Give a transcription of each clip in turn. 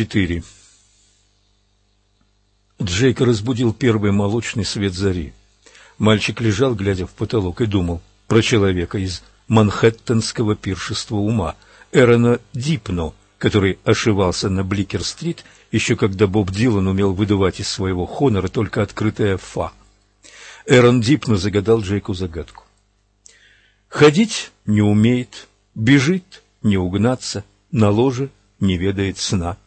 4. Джейк разбудил первый молочный свет зари. Мальчик лежал, глядя в потолок, и думал про человека из манхэттенского пиршества ума, Эрона Дипно, который ошивался на Бликер-стрит, еще когда Боб Дилан умел выдувать из своего хонора только открытое «фа». Эрон Дипно загадал Джейку загадку. Ходить не умеет, бежит не угнаться, на ложе не ведает сна.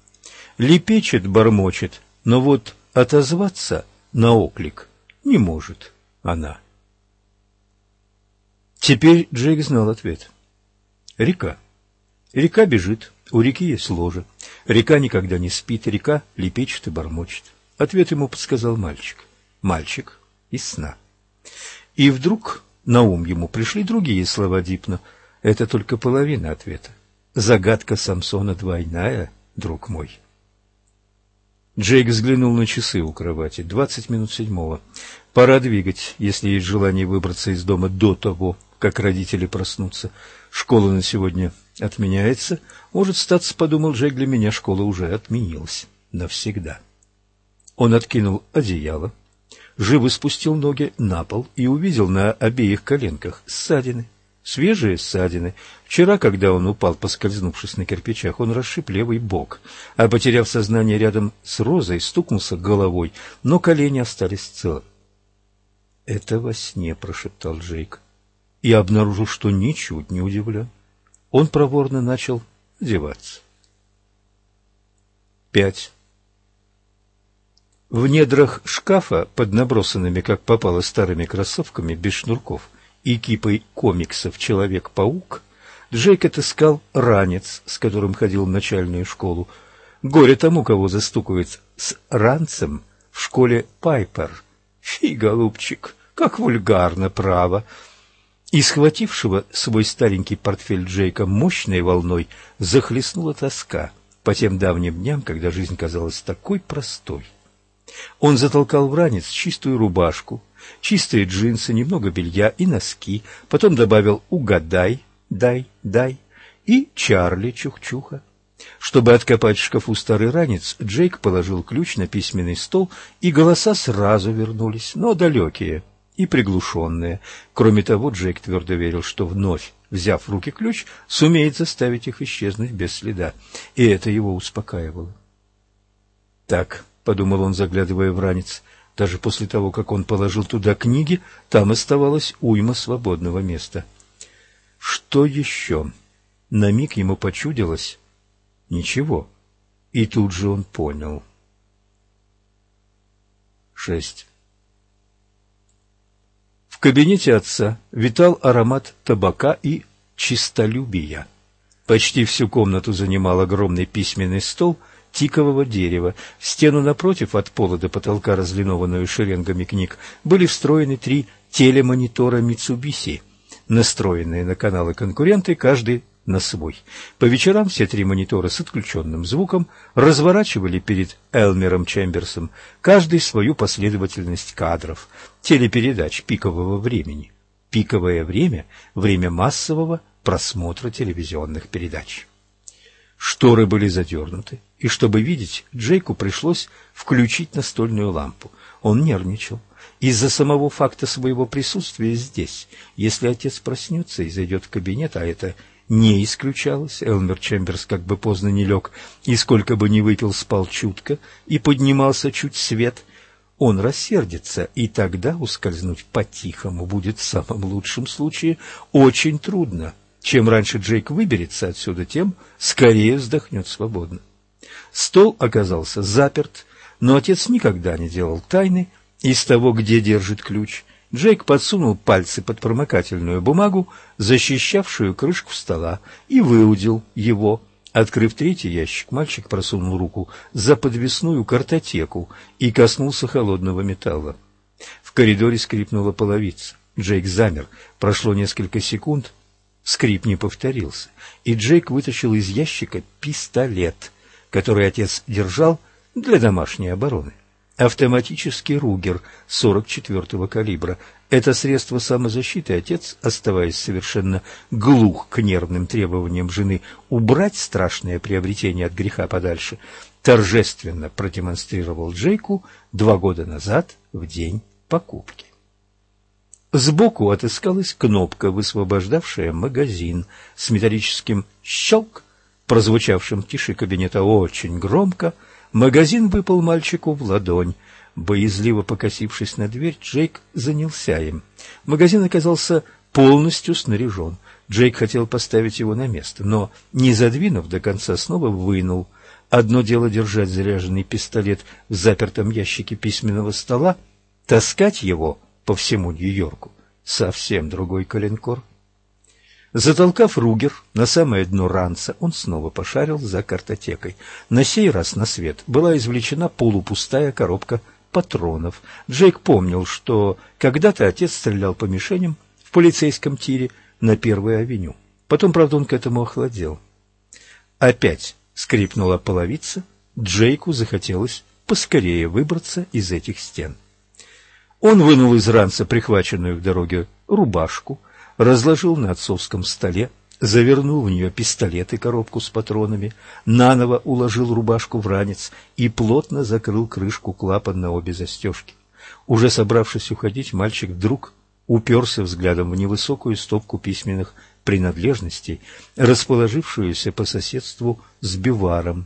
Лепечет, бормочет, но вот отозваться на оклик не может она. Теперь Джейк знал ответ. Река. Река бежит, у реки есть ложе. Река никогда не спит, река лепечет и бормочет. Ответ ему подсказал мальчик. Мальчик из сна. И вдруг на ум ему пришли другие слова Дипна. Это только половина ответа. Загадка Самсона двойная, друг мой. Джейк взглянул на часы у кровати. Двадцать минут седьмого. Пора двигать, если есть желание выбраться из дома до того, как родители проснутся. Школа на сегодня отменяется. Может, статься, подумал Джейк, для меня школа уже отменилась. Навсегда. Он откинул одеяло, живо спустил ноги на пол и увидел на обеих коленках ссадины. Свежие ссадины. Вчера, когда он упал, поскользнувшись на кирпичах, он расшиб левый бок, а, потеряв сознание рядом с Розой, стукнулся головой, но колени остались целы. — Это во сне, — прошептал Джейк, и обнаружил, что ничуть не удивлен. Он проворно начал одеваться. Пять. В недрах шкафа, под набросанными, как попало, старыми кроссовками, без шнурков, и кипой комиксов «Человек-паук», Джейк отыскал ранец, с которым ходил в начальную школу. Горе тому, кого застукивает с ранцем в школе Пайпер. Фи, голубчик, как вульгарно, право. И схватившего свой старенький портфель Джейка мощной волной захлестнула тоска по тем давним дням, когда жизнь казалась такой простой. Он затолкал в ранец чистую рубашку, чистые джинсы, немного белья и носки, потом добавил «угадай», «дай», «дай» и «Чарли Чух-Чуха». Чтобы откопать в шкафу старый ранец, Джейк положил ключ на письменный стол, и голоса сразу вернулись, но далекие и приглушенные. Кроме того, Джейк твердо верил, что вновь, взяв в руки ключ, сумеет заставить их исчезнуть без следа, и это его успокаивало. «Так», — подумал он, заглядывая в ранец, даже после того, как он положил туда книги, там оставалось уйма свободного места. Что еще? На миг ему почудилось. Ничего. И тут же он понял. Шесть. В кабинете отца витал аромат табака и чистолюбия. Почти всю комнату занимал огромный письменный стол — тикового дерева. В стену напротив, от пола до потолка, разлинованную шеренгами книг, были встроены три телемонитора Mitsubishi, настроенные на каналы конкуренты, каждый на свой. По вечерам все три монитора с отключенным звуком разворачивали перед Элмером Чемберсом каждый свою последовательность кадров, телепередач пикового времени. Пиковое время – время массового просмотра телевизионных передач. Шторы были задернуты, и чтобы видеть, Джейку пришлось включить настольную лампу. Он нервничал. Из-за самого факта своего присутствия здесь, если отец проснется и зайдет в кабинет, а это не исключалось, Элмер Чемберс как бы поздно не лег, и сколько бы ни выпил, спал чутко, и поднимался чуть свет, он рассердится, и тогда ускользнуть по-тихому будет в самом лучшем случае очень трудно. Чем раньше Джейк выберется отсюда, тем скорее вздохнет свободно. Стол оказался заперт, но отец никогда не делал тайны из того, где держит ключ. Джейк подсунул пальцы под промокательную бумагу, защищавшую крышку стола, и выудил его. Открыв третий ящик, мальчик просунул руку за подвесную картотеку и коснулся холодного металла. В коридоре скрипнула половица. Джейк замер. Прошло несколько секунд, Скрип не повторился, и Джейк вытащил из ящика пистолет, который отец держал для домашней обороны. Автоматический Ругер 44-го калибра. Это средство самозащиты отец, оставаясь совершенно глух к нервным требованиям жены убрать страшное приобретение от греха подальше, торжественно продемонстрировал Джейку два года назад в день покупки. Сбоку отыскалась кнопка, высвобождавшая магазин с металлическим «щелк», прозвучавшим в тиши кабинета очень громко. Магазин выпал мальчику в ладонь. Боязливо покосившись на дверь, Джейк занялся им. Магазин оказался полностью снаряжен. Джейк хотел поставить его на место, но, не задвинув до конца, снова вынул. Одно дело держать заряженный пистолет в запертом ящике письменного стола, таскать его по всему Нью-Йорку — совсем другой коленкор. Затолкав Ругер на самое дно ранца, он снова пошарил за картотекой. На сей раз на свет была извлечена полупустая коробка патронов. Джейк помнил, что когда-то отец стрелял по мишеням в полицейском тире на Первой авеню. Потом, правда, он к этому охладел. Опять скрипнула половица. Джейку захотелось поскорее выбраться из этих стен. Он вынул из ранца прихваченную в дороге рубашку, разложил на отцовском столе завернул в нее пистолет и коробку с патронами, наново уложил рубашку в ранец и плотно закрыл крышку клапан на обе застежки. Уже собравшись уходить, мальчик вдруг уперся взглядом в невысокую стопку письменных принадлежностей, расположившуюся по соседству с биваром.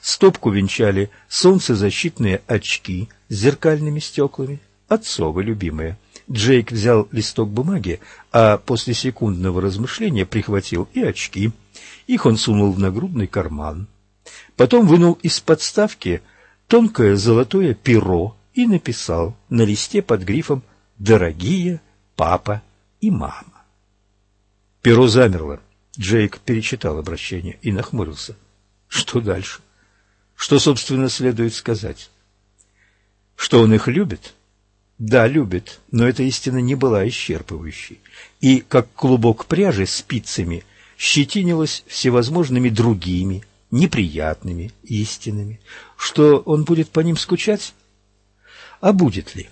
Стопку венчали солнцезащитные очки с зеркальными стеклами, отцовы любимые – Джейк взял листок бумаги, а после секундного размышления прихватил и очки. Их он сунул в нагрудный карман. Потом вынул из подставки тонкое золотое перо и написал на листе под грифом «Дорогие папа и мама». Перо замерло. Джейк перечитал обращение и нахмурился. Что дальше? Что, собственно, следует сказать? Что он их любит? Да, любит, но эта истина не была исчерпывающей. И, как клубок пряжи спицами, щетинилась всевозможными другими, неприятными истинами. Что он будет по ним скучать? А будет ли?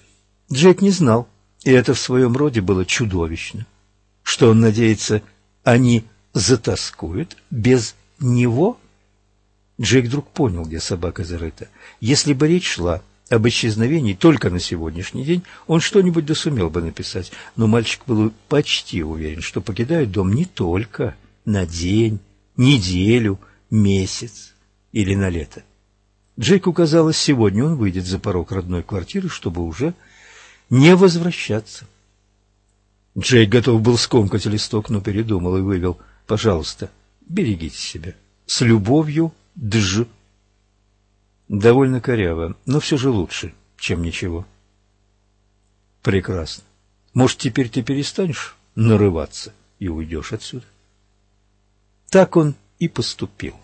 Джек не знал, и это в своем роде было чудовищно. Что он надеется, они затаскуют без него? Джек вдруг понял, где собака зарыта. Если бы речь шла об исчезновении только на сегодняшний день, он что-нибудь да сумел бы написать. Но мальчик был почти уверен, что покидает дом не только на день, неделю, месяц или на лето. Джейку казалось, сегодня он выйдет за порог родной квартиры, чтобы уже не возвращаться. Джейк готов был скомкать листок, но передумал и вывел «Пожалуйста, берегите себя. С любовью, Дж». Довольно коряво, но все же лучше, чем ничего. Прекрасно. Может, теперь ты перестанешь нарываться и уйдешь отсюда? Так он и поступил.